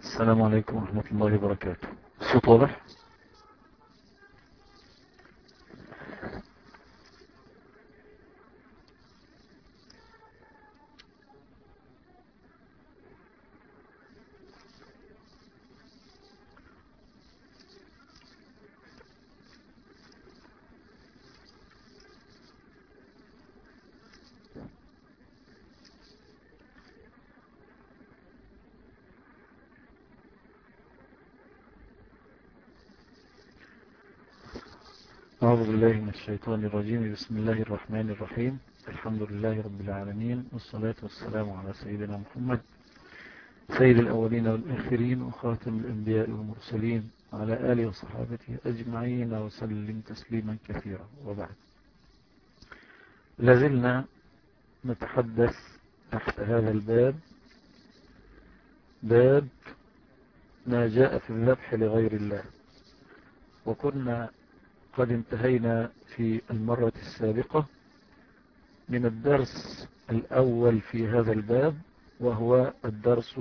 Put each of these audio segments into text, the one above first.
السلام عليكم ورحمة الله وبركاته. الصوت واضح أعوذ بالله من الشيطان الرجيم. بسم الله الرحمن الرحيم. الحمد لله رب العالمين. والصلاة والسلام على سيدنا محمد. سيد الأولين والآخرين. وخاتم الأنبياء والمرسلين. على آله وصحابته أجمعين. وسلم تسليما كثيرا. وبعد. لازلنا نتحدث تحت هذا الباب. باب ما جاء في الذبح لغير الله. وكنا قد انتهينا في المرة السابقة من الدرس الأول في هذا الباب وهو الدرس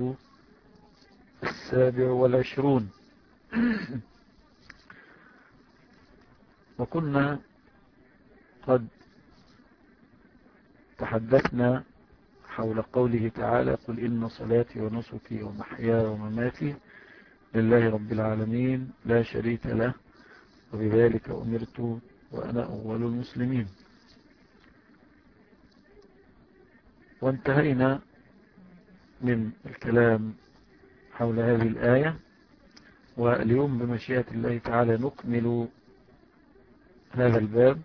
السابع والعشرون. وكنا قد تحدثنا حول قوله تعالى قل إن صلاتي ونسكي ومحياي ومماتي لله رب العالمين لا شريك له وبذلك أمرت وأنا أول المسلمين. وانتهينا من الكلام حول هذه الآية. واليوم بمشيئة الله تعالى نكمل هذا الباب.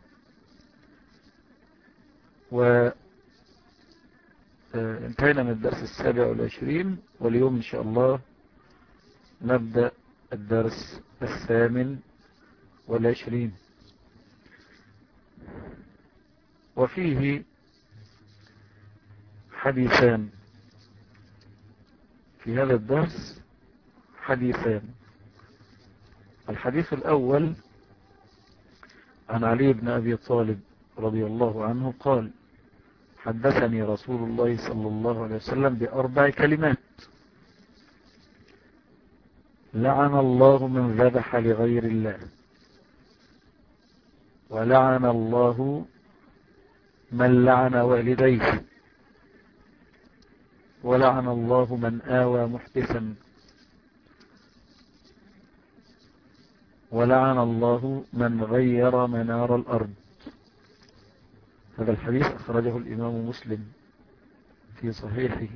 وانتهينا من الدرس السابع والعشرين. واليوم إن شاء الله نبدأ الدرس الثامن والعشرين وفيه حديثان. في هذا الدرس حديثان. الحديث الأول عن علي بن أبي طالب رضي الله عنه قال حدثني رسول الله صلى الله عليه وسلم بأربع كلمات. لعن الله من ذبح لغير الله. ولعن الله من لعن والديه. ولعن الله من آوى محدثا. ولعن الله من غير منار الأرض. هذا الحديث أخرجه الإمام مسلم في صحيحه.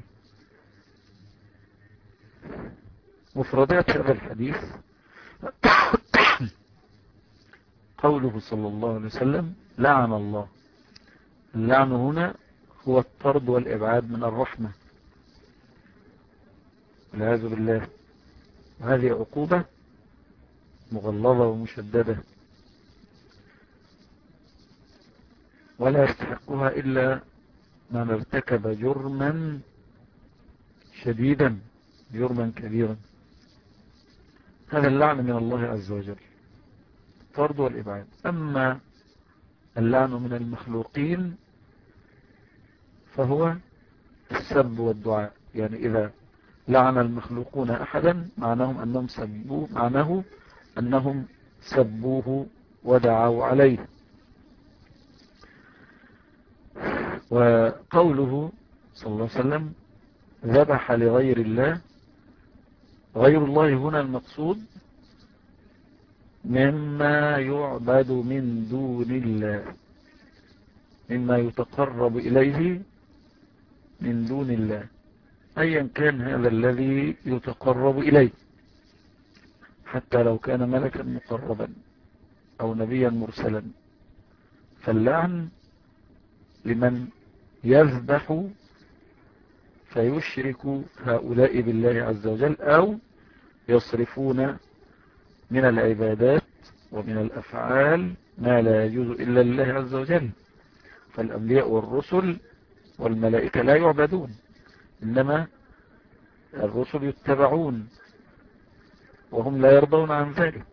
مفردات هذا الحديث. قوله صلى الله عليه وسلم لعن الله. اللعن هنا هو الطرد والإبعاد من الرحمة. والعياذ بالله. وهذه عقوبة مغلظة ومشددة. ولا يستحقها إلا من ارتكب جرما شديدا جرما كبيرا. هذا اللعن من الله عز وجل. الطرد والإبعاد أما اللعن من المخلوقين فهو السب والدعاء. يعني إذا لعن المخلوقون أحدا معناهم أنهم سبوه معناه أنهم سبوه ودعوا عليه. وقوله صلى الله عليه وسلم ذبح لغير الله. غير الله هنا المقصود مما يعبد من دون الله مما يتقرب إليه من دون الله. أيا كان هذا الذي يتقرب إليه حتى لو كان ملكا مقربا أو نبيا مرسلا. فاللعن لمن يذبح فيشرك هؤلاء بالله عز وجل أو يصرفون من العبادات ومن الأفعال ما لا يجوز إلا لله عز وجل. فالأنبياء والرسل والملائكة لا يعبدون إنما الرسل يتبعون وهم لا يرضون عن ذلك.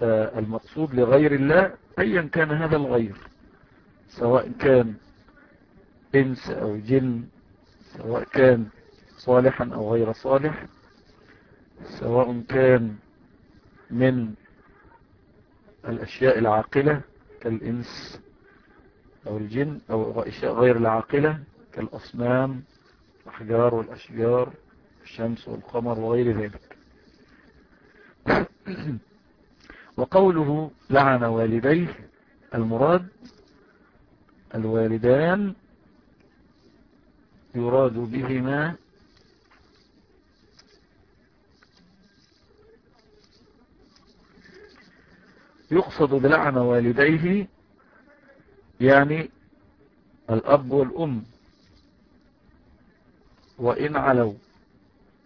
فالمقصود لغير الله أيا كان هذا الغير سواء كان إنس أو جن سواء كان صالحا أو غير صالح سواء كان من الأشياء العاقلة كالإنس أو الجن أو أشياء غير العاقلة كالأصنام الأحجار والأشجار الشمس والقمر وغير ذلك. وقوله لعن والديه المراد الوالدان يراد بهما يقصد بلعن والديه يعني الأب والأم. وإن علوا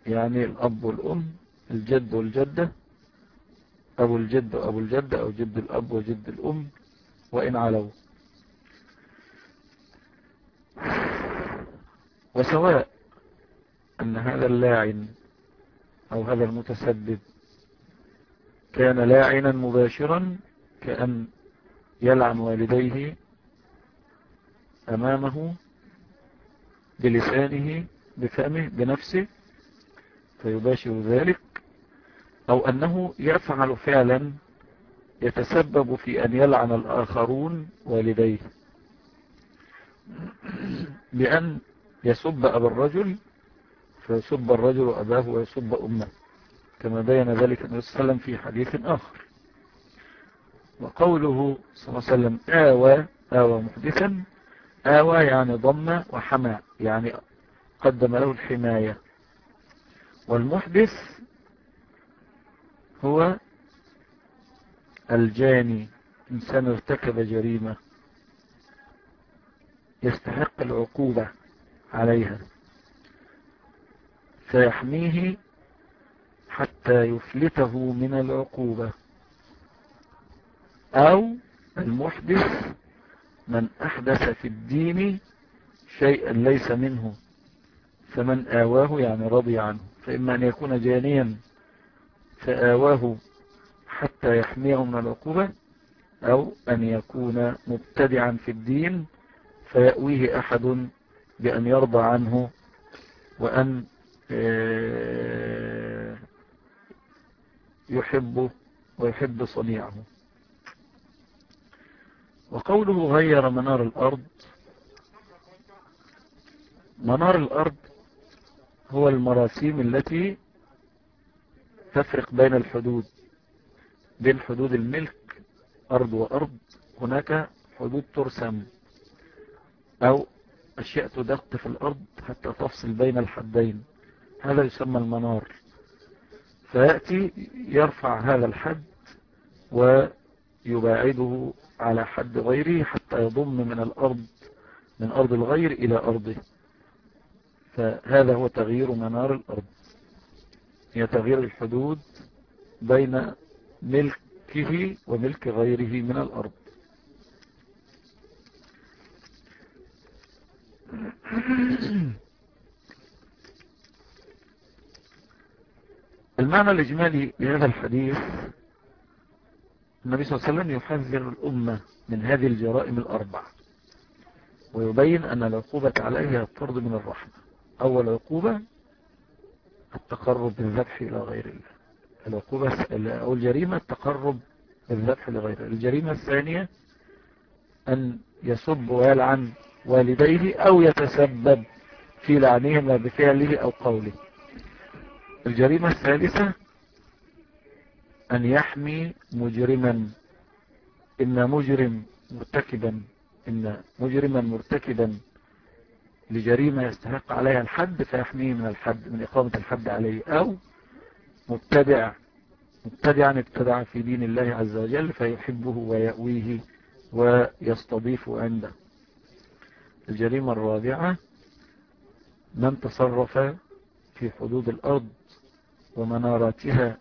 يعني الأب والأم الجد والجدة أبو الجد وأبو الجدة أو جد الأب وجد الأم وإن علوا. وسواء أن هذا اللاعن أو هذا المتسبب كان لاعنا مباشرا كأن يلعن والديه أمامه بلسانه بفمه بنفسه فيباشر ذلك أو أنه يفعل فعلا يتسبب في أن يلعن الآخرون والديه بأن يسب أبا الرجل فيسب الرجل أباه ويسب أمه كما بين ذلك النبي صلى الله عليه وسلم في حديث آخر. وقوله صلى الله عليه وسلم آوى آوى محدثا. آوى يعني ضم وحمى يعني قدم له الحماية. والمحدث هو الجاني إنسان ارتكب جريمة يستحق العقوبة عليها. فيحميه حتى يفلته من العقوبة. أو المحدث من أحدث في الدين شيئا ليس منه فمن آواه يعني رضي عنه. فإما أن يكون جانيا فآواه حتى يحميه من العقوبة أو أن يكون مبتدعا في الدين فيأويه أحد بأن يرضى عنه وأن آه، يحبه ويحب صنيعه. وقوله غير منار الأرض منار الأرض هو المراسيم التي تفرق بين الحدود بين حدود الملك أرض وأرض هناك حدود ترسم أو أشياء تدق في الأرض حتى تفصل بين الحدين. هذا يسمى المنار. فيأتي يرفع هذا الحد ويباعده على حد غيره حتى يضم من الأرض من أرض الغير إلى أرضه. فهذا هو تغيير منار الأرض. هي تغيير الحدود بين ملكه وملك غيره من الأرض. المعنى الإجمالي لهذا الحديث النبي صلى الله عليه وسلم يحذر الأمة من هذه الجرائم الأربع ويبين أن العقوبة عليها الطرد من الرحمة. أول عقوبة التقرب بالذبح إلى غير الله. العقوبة أو الجريمة التقرب بالذبح لغير الله. الجريمة الثانية أن يسب ويلعن والديه أو يتسبب في لعنهما بفعله أو قوله. الجريمة الثالثة أن يحمي مجرما. إن مجرم مرتكبا إن مجرما مرتكبا لجريمة يستحق عليها الحد فيحميه من الحد من إقامة الحد عليه أو مبتدع مبتدعا ابتدع في دين الله عز وجل فيحبه ويأويه ويستضيف عنده. الجريمة الرابعة من تصرف في حدود الأرض ومناراتها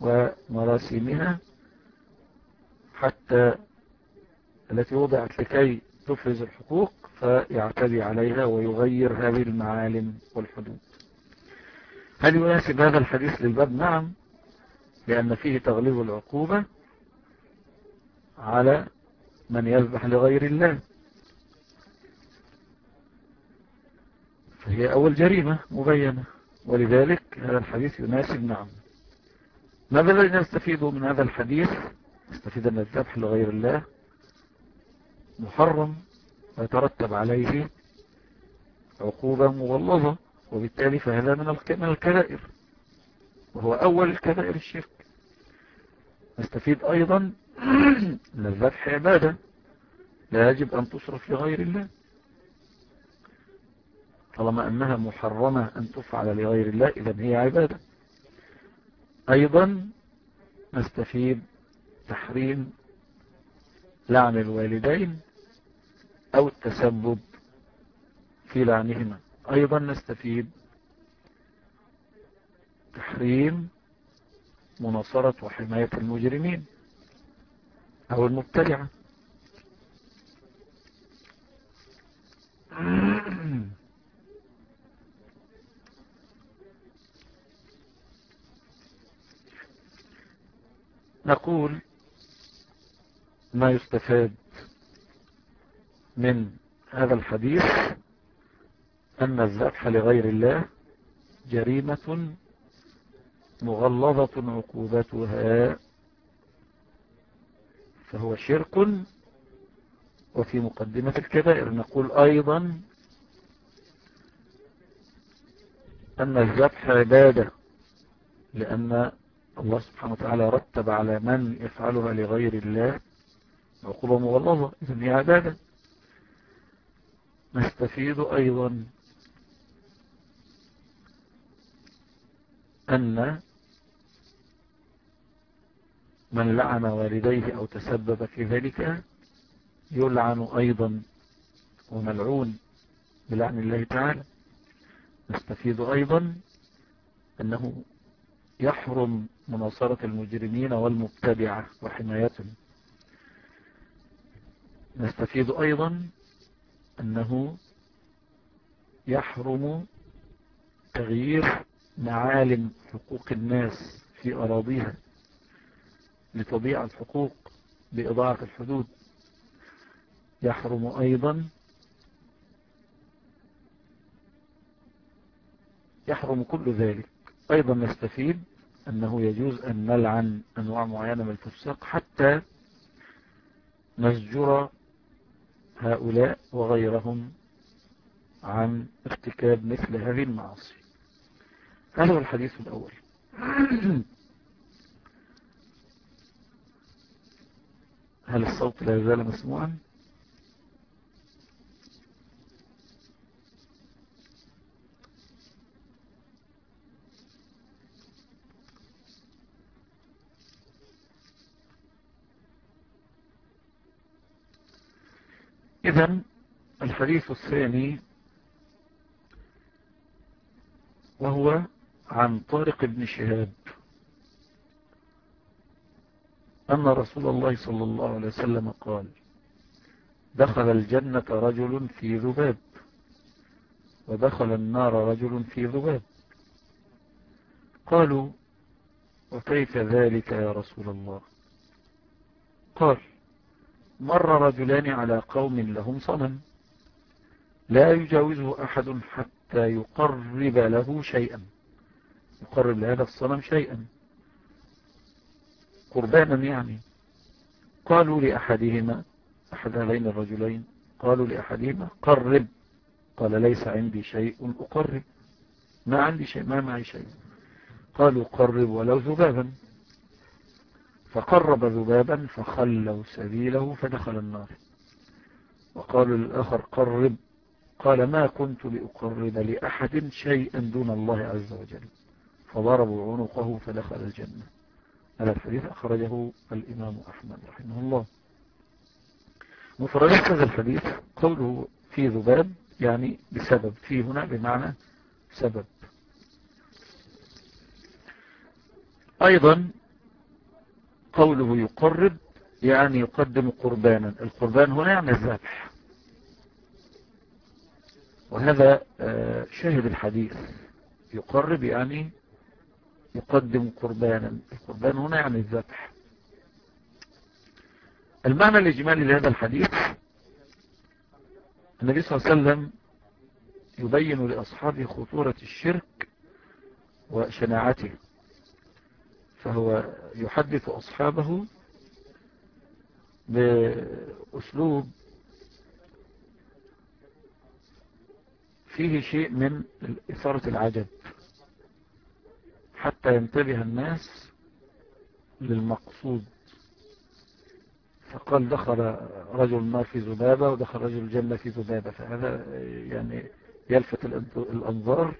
ومراسيمها حتى التي وضعت لكي تفرز الحقوق فيعتدي عليها ويغير هذه المعالم والحدود. هل يناسب هذا الحديث للباب؟ نعم لأن فيه تغليظ العقوبة على من يذبح لغير الله. فهي أول جريمة مبينة. ولذلك هذا الحديث يناسب نعم. ماذا الذي نستفيد من هذا الحديث؟ نستفيد أن الذبح لغير الله محرم ويترتب عليه عقوبة مغلظة وبالتالي فهذا من الكبائر وهو أول الكبائر الشرك. نستفيد أيضا أن الذبح عبادة لا يجب أن تصرف لغير الله. طالما أنها محرمة أن تفعل لغير الله إذا هي عبادة. أيضا نستفيد تحريم لعن الوالدين أو التسبب في لعنهما. أيضا نستفيد تحريم مناصرة وحماية المجرمين أو المبتلعة نقول ما يستفاد من هذا الحديث أن الذبح لغير الله جريمة مغلظة عقوبتها فهو شرك وفي مقدمة الكبائر. نقول أيضا أن الذبح عبادة لأن الله سبحانه وتعالى رتب على من يفعلها لغير الله عقوبة مغلظة إذن هي عبادة. نستفيد أيضا أن من لعن والديه أو تسبب في ذلك يلعن أيضا وملعون بلعن الله تعالى. نستفيد أيضا أنه يحرم مناصرة المجرمين والمبتدعة وحمايتهم. نستفيد أيضا أنه يحرم تغيير معالم حقوق الناس في أراضيها لتضيع الحقوق بإضاعة الحدود. يحرم أيضا يحرم كل ذلك. أيضا نستفيد أنه يجوز أن نلعن أنواع معينة من الفساق حتى نزجر هؤلاء وغيرهم عن ارتكاب مثل هذه المعاصي. هذا هو الحديث الأول. هل الصوت لا يزال مسموعا؟ إذا الحديث الثاني وهو عن طارق بن شهاب أن رسول الله صلى الله عليه وسلم قال دخل الجنة رجل في ذباب ودخل النار رجل في ذباب. قالوا وكيف ذلك يا رسول الله؟ قال مر رجلان على قوم لهم صنم. لا يجاوزه أحد حتى يقرب له شيئا. يقرب لهذا الصنم شيئا. قربانا يعني. قالوا لأحدهما أحد هذين الرجلين قالوا لأحدهما قرب. قال ليس عندي شيء أقرب. ما عندي شيء ما معي شيء. قالوا قرب ولو ذبابا. فقرب ذبابا فخلوا سبيله فدخل النار. وقالوا للآخر قرب. قال ما كنت لأقرب لأحد شيئا دون الله عز وجل. فضربوا عنقه فدخل الجنة. هذا الحديث أخرجه الإمام أحمد رحمه الله. مفردات هذا الحديث قوله في ذباب يعني بسبب. في هنا بمعنى سبب. أيضا قوله يقرب يعني يقدم قربانا. القربان هنا يعني الذبح. وهذا آه، شاهد الحديث. يقرب يعني يقدم قربانا. القربان هنا يعني الذبح. المعنى الإجمالي لهذا الحديث النبي صلى الله عليه وسلم يبين لأصحابه خطورة الشرك وشناعته. فهو يحدث أصحابه بأسلوب فيه شيء من إثارة العجب حتى ينتبه الناس للمقصود. فقال دخل رجل النار في ذبابة ودخل رجل الجنة في ذبابة فهذا يعني يلفت الأنظار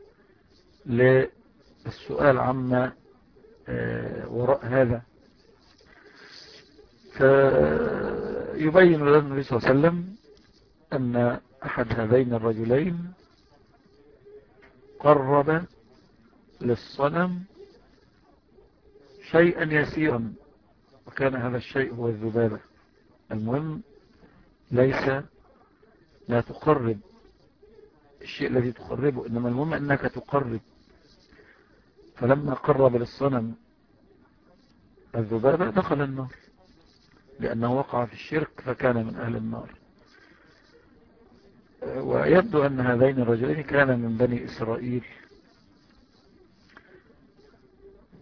للسؤال عما وراء هذا. فيبين لنا النبي صلى الله عليه وسلم أن أحد هذين الرجلين قرب للصنم شيئا يسيرا وكان هذا الشيء هو الذبابة. المهم ليس لا تقرب. الشيء الذي تقربه إنما المهم أنك تقرب. فلما قرب للصنم الذبابة دخل النار لأنه وقع في الشرك فكان من أهل النار. ويبدو أن هذين الرجلين كان من بني إسرائيل.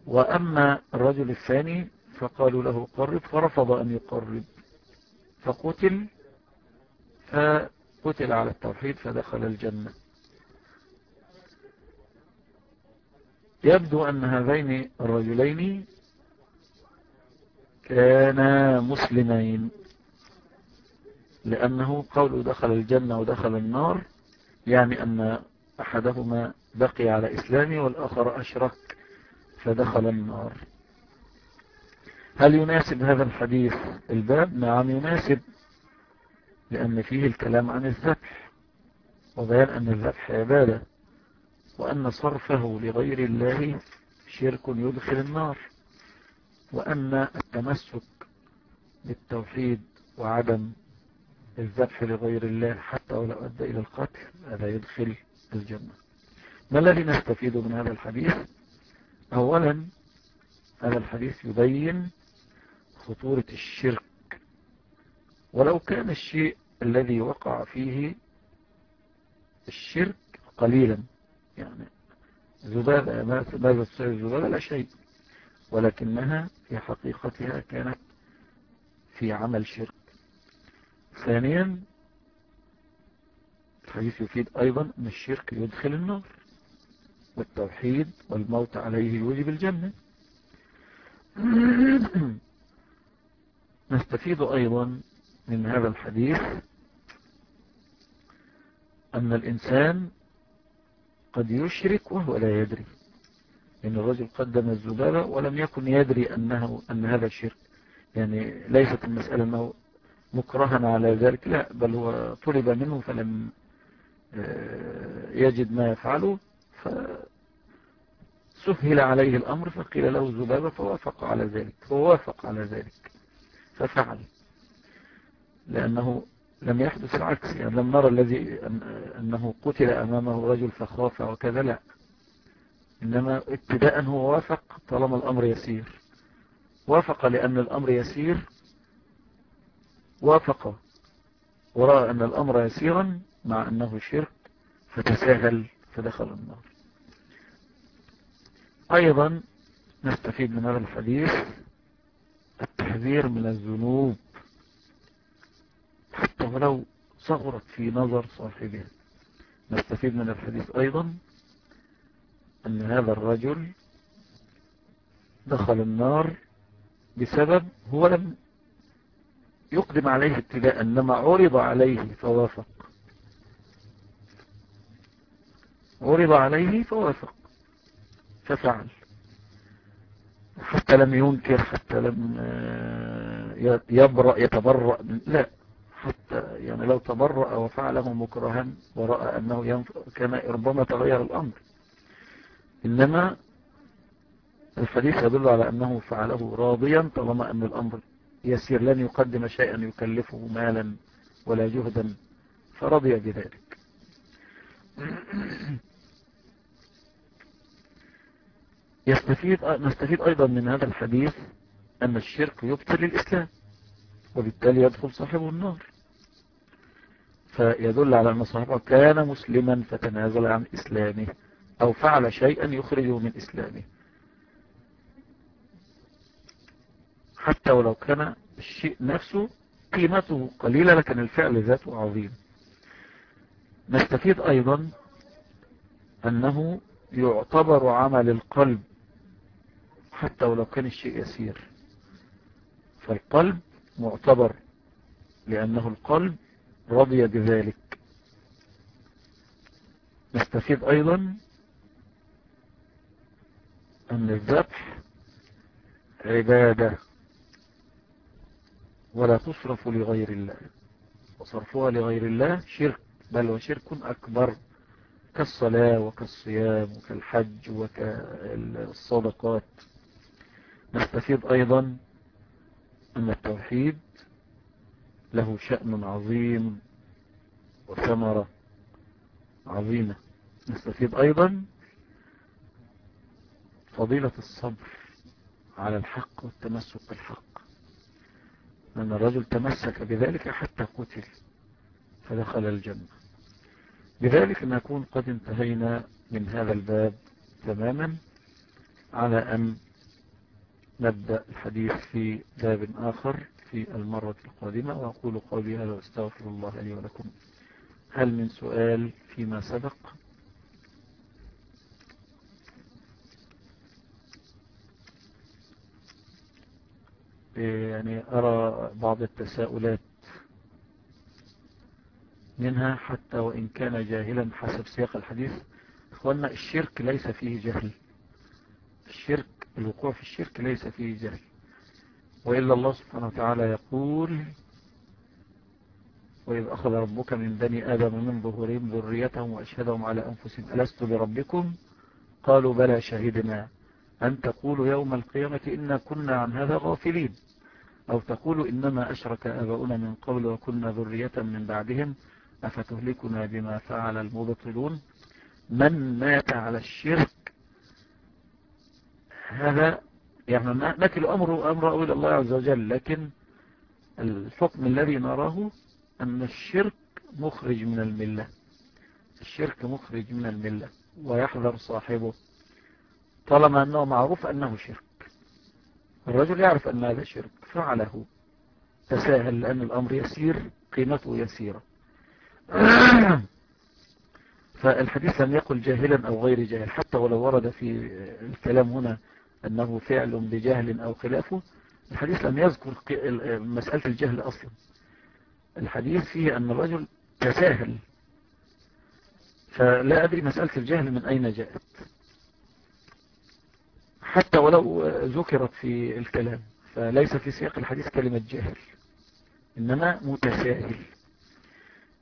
وأما الرجل الثاني فقالوا له قرب فرفض أن يقرب. فقتل فقتل على التوحيد فدخل الجنة. يبدو أن هذين الرجلين كانا مسلمين لأنه قوله دخل الجنة ودخل النار يعني أن أحدهما بقي على إسلامه والآخر أشرك فدخل النار. هل يناسب هذا الحديث الباب؟ نعم يناسب لأن فيه الكلام عن الذبح وبيان أن الذبح عبادة. وأن صرفه لغير الله شرك يدخل النار وأن التمسك بالتوحيد وعدم الذبح لغير الله حتى ولو أدى إلى القتل هذا يدخل الجنة. ما الذي نستفيد من هذا الحديث؟ أولا هذا الحديث يبين خطورة الشرك. ولو كان الشيء الذي وقع فيه الشرك قليلا يعني ذبابة ماذا تصير الذبابة لا شيء. ولكنها في حقيقتها كانت في عمل شرك. ثانيا الحديث يفيد أيضا أن الشرك يدخل النار والتوحيد والموت عليه يوجب الجنة. نستفيد أيضا من هذا الحديث أن الإنسان قد يشرك وهو لا يدري. إن الرجل قدم الزبالة ولم يكن يدري أنه أن هذا الشرك يعني ليست المسألة أنه مكرها على ذلك. لا بل هو طلب منه فلم آه، يجد ما يفعله. فسهل عليه الأمر فقيل له الزبابة فوافق على ذلك. فوافق على ذلك. ففعل. لأنه لم يحدث العكس يعني لم نرى الذي أنه قتل أمامه رجل فخاف وكذا لا. إنما ابتداء هو وافق طالما الأمر يسير. وافق لأن الأمر يسير وافق ورأى أن الأمر يسيرا مع أنه شرك فتساهل فدخل النار. أيضا نستفيد من هذا الحديث التحذير من الذنوب. ولو صغرت في نظر صاحبها. نستفيد من الحديث أيضا أن هذا الرجل دخل النار بسبب هو لم يقدم عليه ابتداء إنما عرض عليه فوافق. عرض عليه فوافق. ففعل. حتى لم ينكر حتى لم آه، يبرأ يتبرأ لا. حتى يعني لو تبرأ وفعله مكرها ورأى أنه كان ربما تغير الأمر. إنما الحديث يدل على أنه فعله راضيا طالما أن الأمر يسير لن يقدم شيئا يكلفه مالا ولا جهدا فرضي بذلك. يستفيد نستفيد أيضا من هذا الحديث أن الشرك يبطل الإسلام وبالتالي يدخل صاحبه النار. فيدل على أن صاحبه كان مسلما فتنازل عن إسلامه أو فعل شيئا يخرجه من إسلامه. حتى ولو كان الشيء نفسه قيمته قليلة لكن الفعل ذاته عظيم. نستفيد أيضا أنه يعتبر عمل القلب حتى ولو كان الشيء يسير. فالقلب معتبر لأنه القلب رضي بذلك. نستفيد أيضا أن الذبح عبادة ولا تصرف لغير الله. وصرفها لغير الله شرك بل وشرك أكبر كالصلاة وكالصيام وكالحج وكالصدقات. نستفيد أيضا أن التوحيد له شأن عظيم وثمرة عظيمة. نستفيد أيضا فضيلة الصبر على الحق والتمسك بالحق. أن الرجل تمسك بذلك حتى قتل فدخل الجنة. بذلك نكون قد انتهينا من هذا الباب تماما على أن نبدأ الحديث في باب آخر. في المرة القادمة وأقول قولي هذا واستغفر الله لي ولكم. هل من سؤال فيما سبق؟ يعني أرى بعض التساؤلات منها حتى وإن كان جاهلا حسب سياق الحديث. أخوانا الشرك ليس فيه جهل. الشرك الوقوع في الشرك ليس فيه جهل. وإلا الله سبحانه وتعالى يقول وإذ أخذ ربك من بني آدم من ظهورهم ذريتهم وأشهدهم على أنفسهم ألست بربكم؟ قالوا بلى شهدنا. أن تقولوا يوم القيامة إنا كنا عن هذا غافلين. أو تقولوا إنما أشرك آباؤنا من قبل وكنا ذرية من بعدهم أفتهلكنا بما فعل المبطلون؟ من مات على الشرك؟ هذا يعني نكل أمره أمره إلى الله عز وجل لكن الحكم الذي نراه أن الشرك مخرج من الملة. الشرك مخرج من الملة ويحذر صاحبه. طالما أنه معروف أنه شرك. الرجل يعرف أن هذا شرك فعله. تساهل لأن الأمر يسير قيمته يسيرة. فالحديث لم يقل جاهلا أو غير جاهل حتى ولو ورد في الكلام هنا أنه فعل بجهل أو خلافه. الحديث لم يذكر مسألة الجهل أصلا. الحديث فيه أن الرجل تساهل فلا أدري مسألة الجهل من أين جاءت. حتى ولو ذكرت في الكلام فليس في سياق الحديث كلمة جاهل إنما متساهل.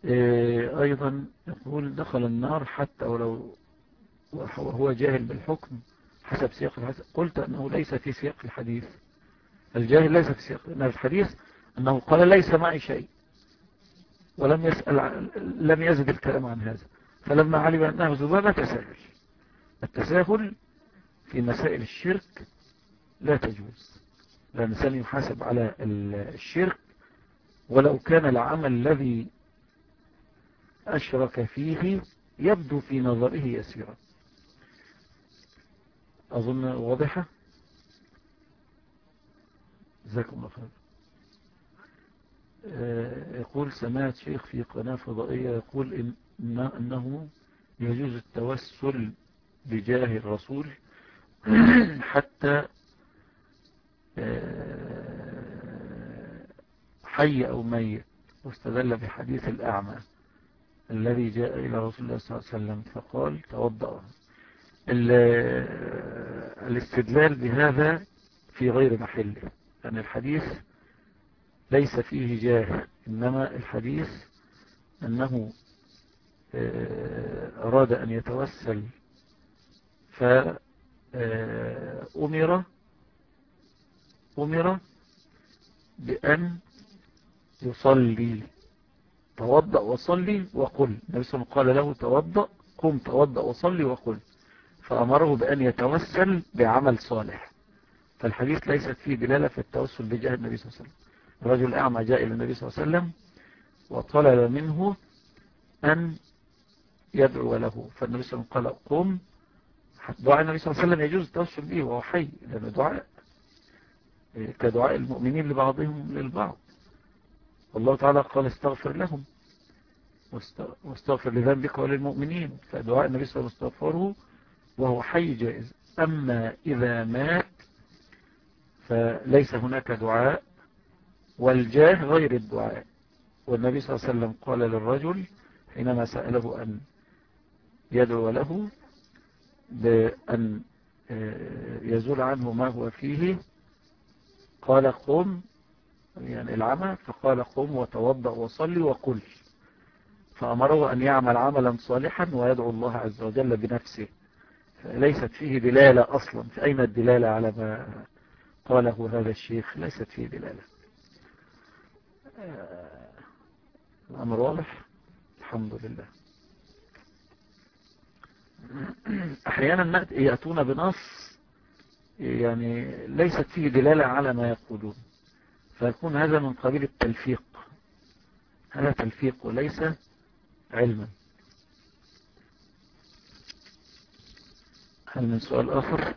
إيه، أيضا يقول دخل النار حتى ولو وهو جاهل بالحكم حسب سياق الحديث. قلت أنه ليس في سياق الحديث. الجاهل ليس في سياق الحديث أنه قال ليس معي شيء. ولم يسأل لم يزد الكلام عن هذا. فلما علم أنه ذبابة تساهل. التساهل في مسائل الشرك لا تجوز. الإنسان يحاسب على الشرك ولو كان العمل الذي أشرك فيه يبدو في نظره يسيرا. أظن واضحة. جزاكم الله خير. آه، يقول سمعت شيخ في قناة فضائية يقول إن أنه يجوز التوسل بجاه الرسول حتى آه، حي أو ميت واستدل بحديث الأعمى الذي جاء إلى رسول الله صلى الله عليه وسلم فقال توضأ. الاستدلال بهذا في غير محله لأن الحديث ليس فيه جاه إنما الحديث أنه آه، أراد أن يتوسل فأمر أمر بأن يصلي توضأ وصلي وقل النبي صلى الله عليه وسلم قال له توضأ قم توضأ وصلي وقل. فأمره بأن يتوسل بعمل صالح. فالحديث ليست فيه دلالة في التوسل بجاه النبي صلى الله عليه وسلم. الرجل الأعمى جاء إلى النبي صلى الله عليه وسلم وطلب منه أن يدعو له. فالنبي صلى الله عليه وسلم قال قم. دعاء النبي صلى الله عليه وسلم يجوز التوسل به وهو حي لأنه دعاء كدعاء المؤمنين لبعضهم للبعض. والله تعالى قال استغفر لهم واستغفر لذنبك وللمؤمنين. فدعاء النبي صلى الله عليه وسلم استغفره وهو حي جائز. أما إذا مات فليس هناك دعاء والجاه غير الدعاء. والنبي صلى الله عليه وسلم قال للرجل حينما سأله أن يدعو له بأن آه، يزول عنه ما هو فيه قال قم يعني العمى فقال قم وتوضأ وصلي وقل. فأمره أن يعمل عملا صالحا ويدعو الله عز وجل بنفسه. ليست فيه دلالة أصلا. أين الدلالة على ما قاله هذا الشيخ؟ ليست فيه دلالة. آه، الأمر واضح؟ الحمد لله. أحيانا يأتون بنص يعني ليست فيه دلالة على ما يقولون. فيكون هذا من قبيل التلفيق. هذا تلفيق وليس علما. هل من سؤال آخر؟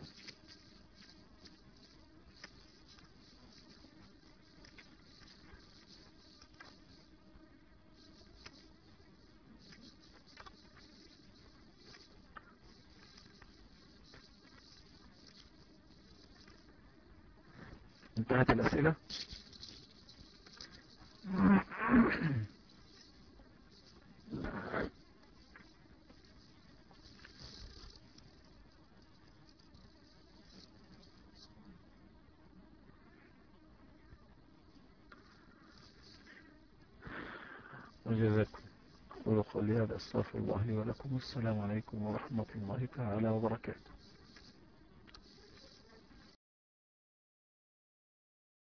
أستغفر الله لي ولكم والسلام عليكم ورحمة الله تعالى وبركاته.